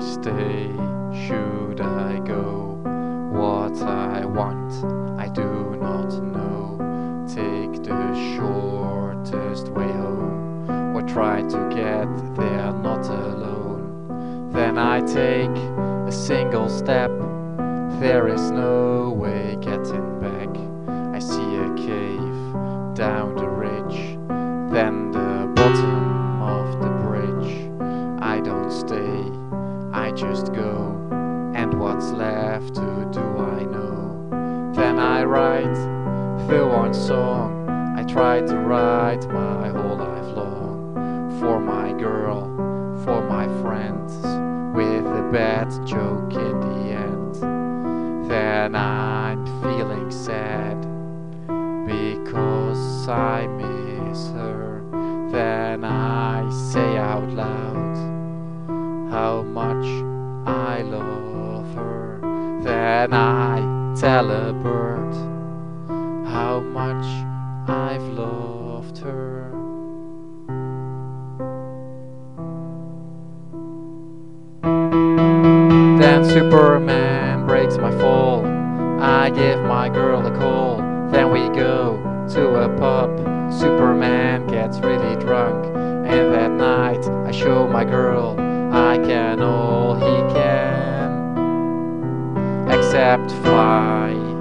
stay? Should I go? What I want, I do not know. Take the shortest way home, or try to get there not alone. Then I take a single step, there is no way getting I don't stay, I just go, and what's left to do I know. Then I write the one song I tried to write my whole life long for my girl, for my friends, with a bad joke in the end. Then I'm feeling sad because I miss her. Then I say out loud Then I tell a bird how much I've loved her. Then Superman breaks my fall. I give my girl a call. Then we go to a pub. Superman gets really drunk. And that night I show my girl I can all Except fly.